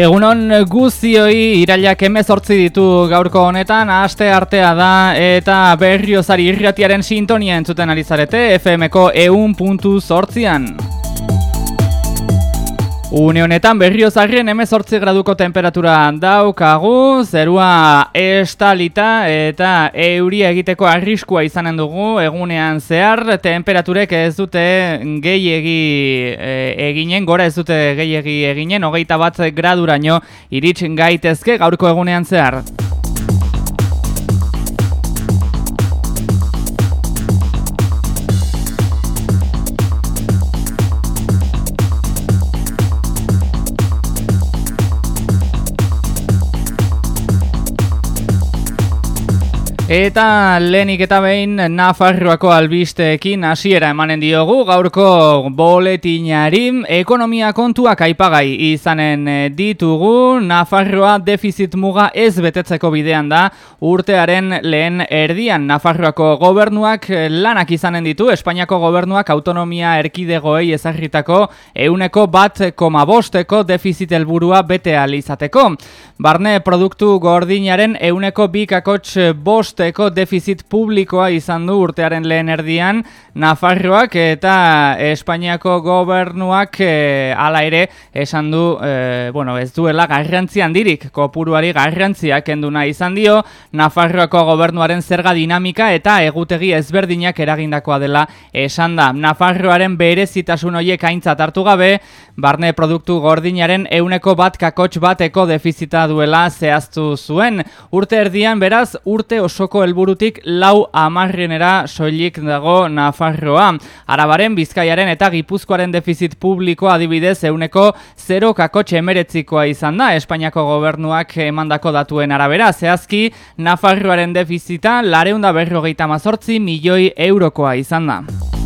Egunon guzioi irailak emezortzi ditu gaurko honetan, aste artea da eta berriozari irratiaren sintonia entzuten ari zarete FMko eun puntu sortzian. Une honetan berriozarrien emezortzi graduko temperatura daukagu, zerua estalita eta euria egiteko arriskua izanen dugu egunean zehar, temperaturek ez dute gehiegi e, eginen, gora ez dute gehiegi eginen, hogeita bat graduraino iritsin gaitezke gaurko egunean zehar. Eta lehenik eta behin Nafarroako albisteekin hasiera emanen diogu gaurko boletinari. Ekonomia kontuak aipagai izanen eh, ditugu. Nafarroa defizit muga ez betetzeko bidean da. Urtearen lehen erdian Nafarroako gobernuak lanak izanen ditu. Espainiako gobernuak autonomia erkidegoei ezagritako euneko bat koma bosteko defizit helburua bete izateko. Barne produktu gordinaren euneko bikakots bost urteko defizit publikoa izan du urtearen lehen erdian Nafarroak eta Espainiako gobernuak e, ere esan du e, bueno, ez duela garrantzi handirik kopuruari garrantzia kenduna izan dio Nafarroako gobernuaren zerga dinamika eta egutegi ezberdinak eragindakoa dela esan da. Nafarroaren berezitasun horiek aintzat hartu gabe barne produktu gordinaren euneko bat kakots bateko defizita duela zehaztu zuen. Urte erdian beraz urte oso osoko helburutik lau amarrenera soilik dago Nafarroa. Arabaren, Bizkaiaren eta Gipuzkoaren defizit publiko adibidez euneko 0 kakotxe emeretzikoa izan da. Espainiako gobernuak emandako datuen arabera. Zehazki, Nafarroaren defizita lareunda berrogeita mazortzi milioi eurokoa izan da.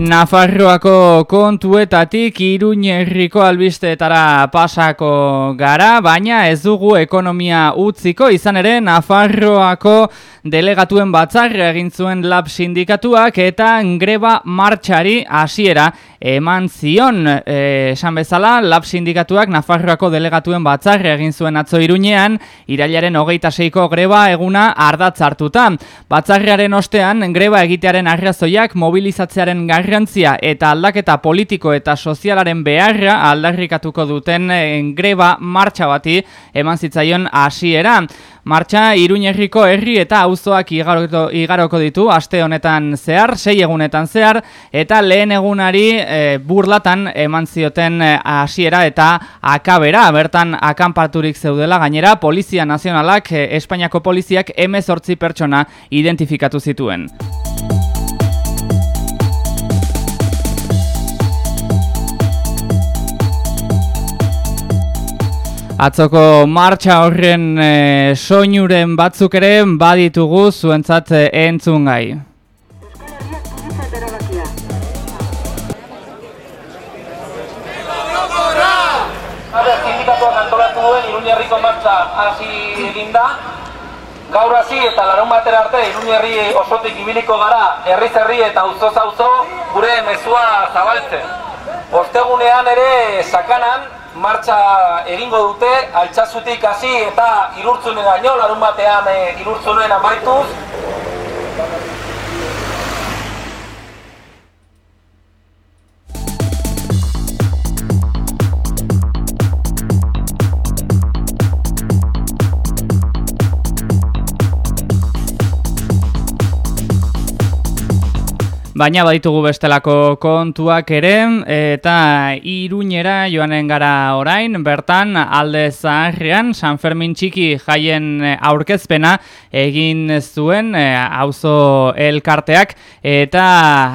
Nafarroako kontuetatik Iruñerriko albisteetara pasako gara, baina ez dugu ekonomia utziko, izan ere Nafarroako delegatuen batzarra egin zuen lab sindikatuak eta greba martxari hasiera eman zion. E, esan bezala, lab sindikatuak Nafarroako delegatuen batzarra egin zuen atzo Iruñean, irailaren hogeita seiko greba eguna ardatzartuta. Batzarrearen ostean, greba egitearen arrazoiak mobilizatzearen garri garrantzia eta aldaketa politiko eta sozialaren beharra aldarrikatuko duten eh, greba martxa bati eman zitzaion hasiera. Martxa Iruñerriko herri eta auzoak igaroko ditu aste honetan zehar, sei egunetan zehar eta lehen egunari e, burlatan eman zioten eh, hasiera eta akabera, bertan akanpaturik zeudela gainera Polizia Nazionalak, Espainiako Poliziak emezortzi pertsona identifikatu zituen. Atzoko martxa horren e, soinuren batzuk ere baditugu zuentzat entzun gai. Iruñerriko martxa hasi eginda. Gaur hasi eta larun batera arte Iruñerri osotik ibiliko gara herri zerri eta auzo auzo gure mezua zabaltzen. Ostegunean ere sakanan martxa egingo dute, altxasutik hasi eta irurtzunen gaino, larun batean e, irurtzunen amaituz. Baina baditugu bestelako kontuak ere eta iruñera joanen gara orain, bertan alde zaharrean San Fermin txiki jaien aurkezpena egin zuen e, auzo elkarteak eta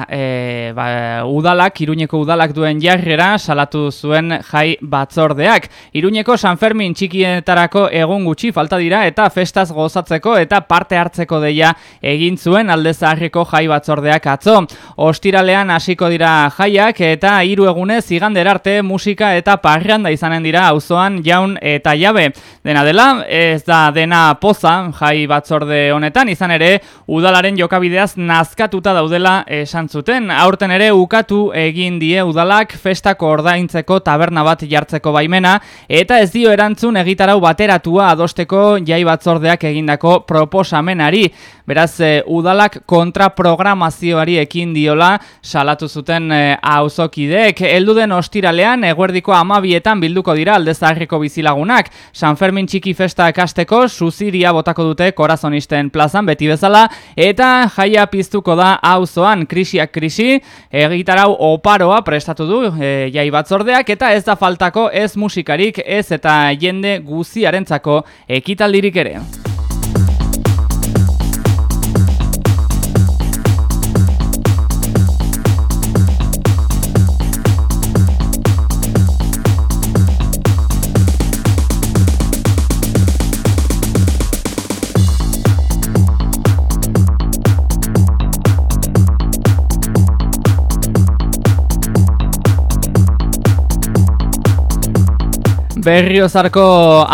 e, ba, udalak, iruñeko udalak duen jarrera salatu zuen jai batzordeak. Iruñeko San Fermin txikietarako egun gutxi falta dira eta festaz gozatzeko eta parte hartzeko deia egin zuen alde zaharreko jai batzordeak atzo. Ostiralean hasiko dira jaiak eta hiru egunez igander arte musika eta parranda izanen dira auzoan jaun eta jabe. Dena dela, ez da dena poza jai batzorde honetan, izan ere udalaren jokabideaz nazkatuta daudela esan zuten. Aurten ere ukatu egin die udalak festako ordaintzeko taberna bat jartzeko baimena eta ez dio erantzun egitarau bateratua adosteko jai batzordeak egindako proposamenari. Beraz, e, udalak kontraprogramazioari ekin diola salatu zuten e, auzokideek. Elduden ostiralean, eguerdiko amabietan bilduko dira aldezarriko bizilagunak. San Fermin txiki festa ekasteko, suziria botako dute korazonisten plazan beti bezala, eta jaia piztuko da auzoan krisiak krisi, egitarau oparoa prestatu du e, jai batzordeak, eta ez da faltako ez musikarik, ez eta jende guziarentzako ekitaldirik ere. Berriozarko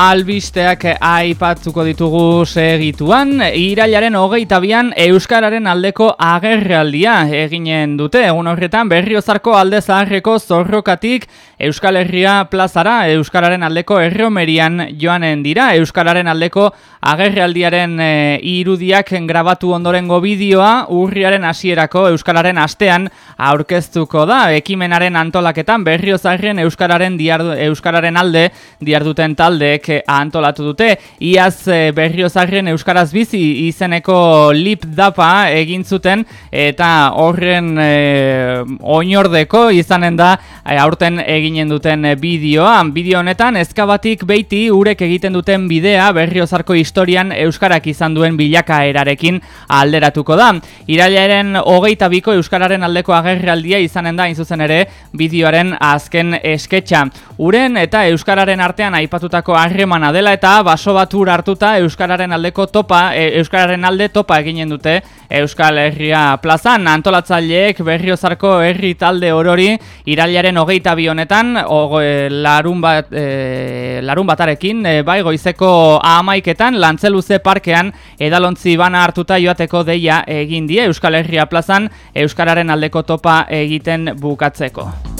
albisteak aipatzuko ditugu segituan, irailaren hogeita bian Euskararen aldeko agerrealdia eginen dute. Egun horretan Berriozarko alde zaharreko zorrokatik Euskal Herria plazara Euskararen aldeko erromerian joanen dira. Euskararen aldeko agerrealdiaren e, irudiak grabatu ondorengo bideoa urriaren hasierako Euskararen astean aurkeztuko da. Ekimenaren antolaketan Berriozarren Euskararen, diardu, Euskararen alde diarduten taldeek antolatu dute. Iaz eh, berriozarren Euskaraz bizi izeneko lip dapa egin zuten eta horren e, oinordeko izanen da aurten eginen duten bideoa. Bideo honetan ezkabatik beiti urek egiten duten bidea berriozarko historian Euskarak izan duen bilakaerarekin alderatuko da. Irailaren hogeita biko Euskararen aldeko agerraldia izanen da zuzen ere bideoaren azken esketxa. Uren eta Euskararen artean aipatutako harremana dela eta baso batur hartuta euskararen aldeko topa e, euskararen alde topa eginen dute Euskal Herria plazan antolatzaileek Berriozarko herri talde orori irailaren hogeita bi honetan e, larun bat e, larun batarekin e, bai goizeko amaiketan lantzeluze parkean edalontzi bana hartuta joateko deia egin die Euskal Herria plazan euskararen aldeko topa egiten bukatzeko.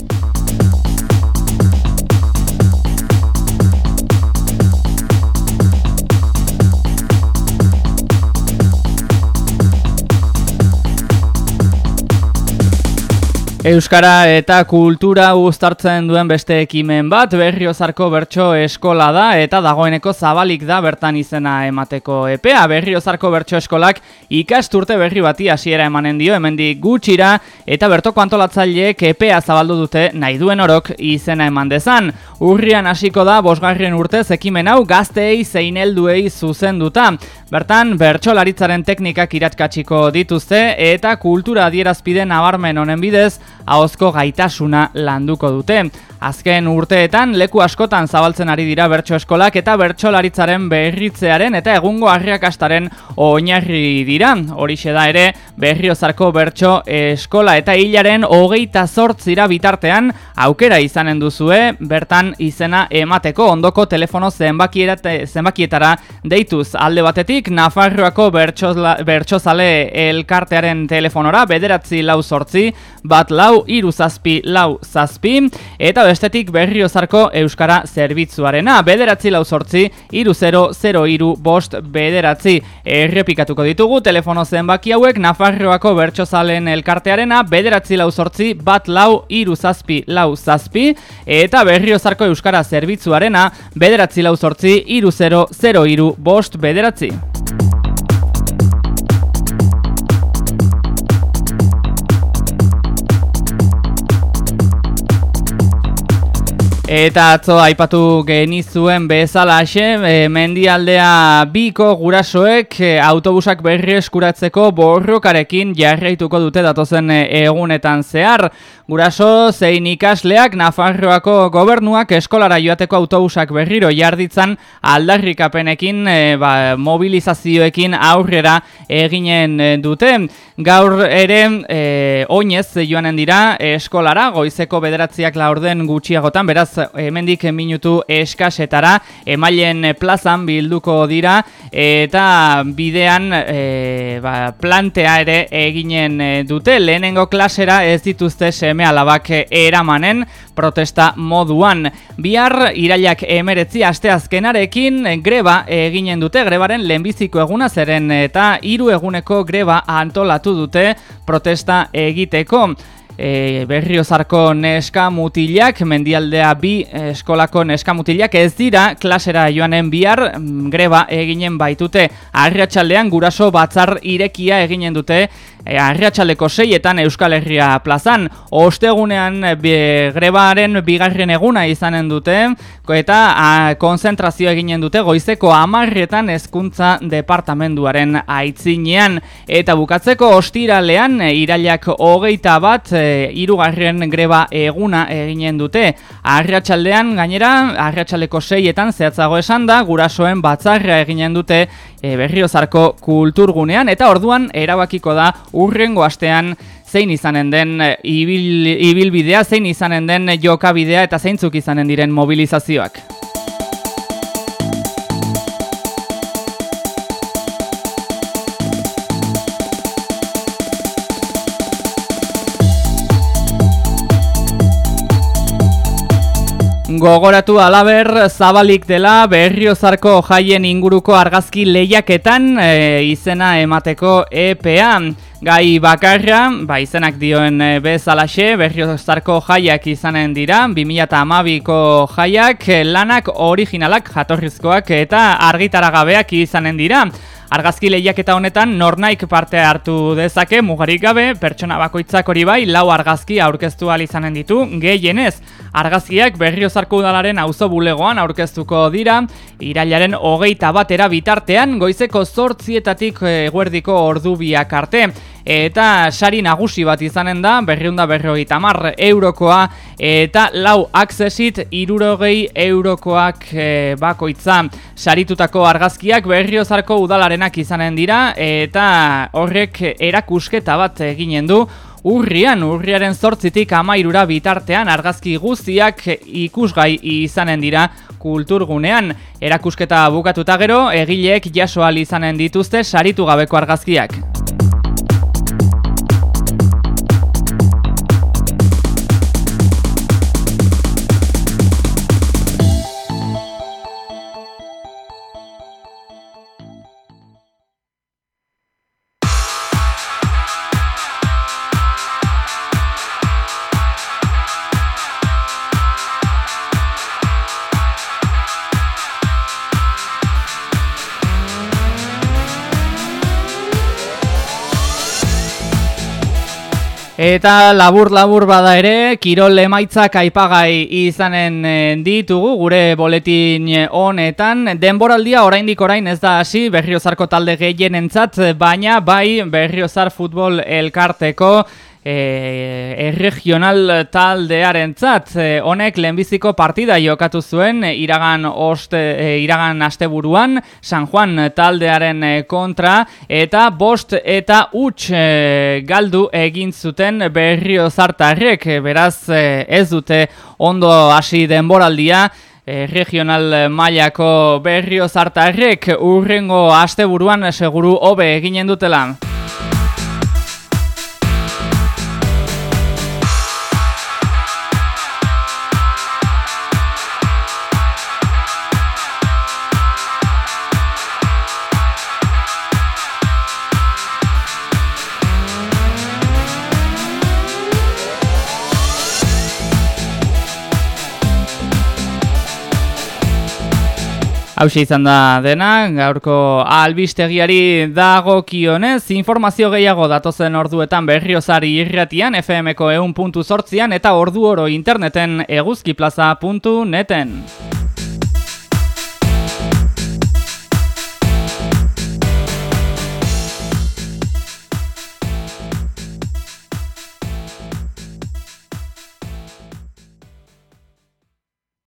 Euskara eta kultura guztartzen duen beste ekimen bat, berriozarko bertso eskola da eta dagoeneko zabalik da bertan izena emateko epea. Berriozarko bertso eskolak ikasturte berri bati hasiera emanen dio, hemendik gutxira eta bertoko antolatzaileek epea zabaldu dute nahi duen orok izena eman dezan. Urrian hasiko da bosgarrien urtez ekimen hau gazteei zein helduei zuzenduta. Bertan, bertsolaritzaren teknikak iratkatsiko dituzte eta kultura adierazpide nabarmen honen bidez, ahozko gaitasuna landuko dute. Azken urteetan leku askotan zabaltzen ari dira bertso eskolak eta bertsolaritzaren berritzearen eta egungo harriakastaren oinarri dira. Horixe da ere berriozarko bertso eskola eta hilaren hogeita zortzira bitartean aukera izanen duzue bertan izena emateko ondoko telefono zenbakietara deituz alde batetik Nafarroako bertsozale elkartearen telefonora bederatzi lau zortzi bat lau iru zazpi lau zazpi eta bestetik berriozarko Euskara zerbitzuarena. Bederatzi lau sortzi, iru zero, zero iru, bost, bederatzi. Errepikatuko ditugu, telefono zenbaki hauek, Nafarroako bertxozalen elkartearena, bederatzi lau sortzi, bat lau, iru zazpi, lau zazpi, eta berriozarko Euskara zerbitzuarena, bederatzi lau sortzi, iru zero, zero iru, bost, bederatzi. Eta atzo aipatu genizuen bezala ase, e, mendialdea biko gurasoek e, autobusak berri eskuratzeko borrokarekin jarraituko dute datozen e, egunetan zehar. Guraso zein ikasleak Nafarroako gobernuak eskolara joateko autobusak berriro jarditzan aldarrikapenekin e, ba, mobilizazioekin aurrera eginen dute. Gaur ere e, oinez joanen dira eskolara, goizeko bederatziak laurden gutxiagotan, beraz hemendik minutu eskasetara emailen plazan bilduko dira eta bidean e, ba, plantea ere eginen dute. Lehenengo klasera ez dituzte seme alabak eramanen protesta moduan. Bihar irailak emeretzi asteazkenarekin greba eginen dute, grebaren lehenbiziko eguna zeren eta hiru eguneko greba antolatu dute protesta egiteko e, berriozarko neska mutilak, mendialdea bi eskolako neska mutilak ez dira klasera joanen bihar mm, greba eginen baitute. Arriatxaldean guraso batzar irekia eginen dute e, arriatxaleko seietan Euskal Herria plazan. Ostegunean grebaren bigarren eguna izanen dute eta a, konzentrazio eginen dute goizeko amarrietan hezkuntza departamenduaren aitzinean. Eta bukatzeko ostiralean irailak hogeita bat irugarren greba eguna eginen dute. Arriatxaldean gainera, arriatxaleko seietan zehatzago esan da, gurasoen batzarra eginen dute e, berriozarko kulturgunean, eta orduan erabakiko da urrengo astean zein izanen den ibil, ibilbidea, zein izanen den jokabidea eta zeintzuk izanen diren mobilizazioak. Gogoratu alaber zabalik dela berriozarko jaien inguruko argazki lehiaketan e, izena emateko EPA. Gai bakarra, ba izenak dioen e, bezalaxe, berriozarko jaiak izanen dira, 2008ko jaiak, lanak originalak jatorrizkoak eta argitaragabeak izanen dira. Argazki lehiaketa honetan nornaik parte hartu dezake mugarik gabe, pertsona bakoitzak hori bai lau argazki aurkeztu izanen ditu gehienez. Argazkiak berriozarko udalaren auzo bulegoan aurkeztuko dira, irailaren hogeita batera bitartean goizeko zortzietatik eguerdiko ordu biak arte eta sari nagusi bat izanen da, berriunda berrogeita mar eurokoa, eta lau aksesit irurogei eurokoak e, bakoitza. Saritutako argazkiak berriozarko udalarenak izanen dira, eta horrek erakusketa bat eginen du, Urrian, urriaren zortzitik amairura bitartean argazki guztiak ikusgai izanen dira kulturgunean. Erakusketa bukatuta gero, egileek jasoal izanen dituzte saritu gabeko argazkiak. Eta labur-labur bada ere, kirol emaitzak aipagai izanen eh, ditugu gure boletin honetan. Denboraldia oraindik orain ez da hasi berriozarko talde gehienentzat, baina bai berriozar futbol elkarteko e, erregional taldearen zat, e, honek lehenbiziko partida jokatu zuen e, iragan, oste, iragan asteburuan San Juan taldearen kontra eta bost eta huts e, galdu egin zuten berrio zartarrek, beraz ez dute ondo hasi denboraldia, regional mailako berrio zartarrek urrengo asteburuan seguru hobe eginen dutela. Hau izan da dena, gaurko albistegiari dago kionez, informazio gehiago datozen orduetan berriozari irratian, FMko eun puntu sortzian eta ordu oro interneten eguzkiplaza.neten.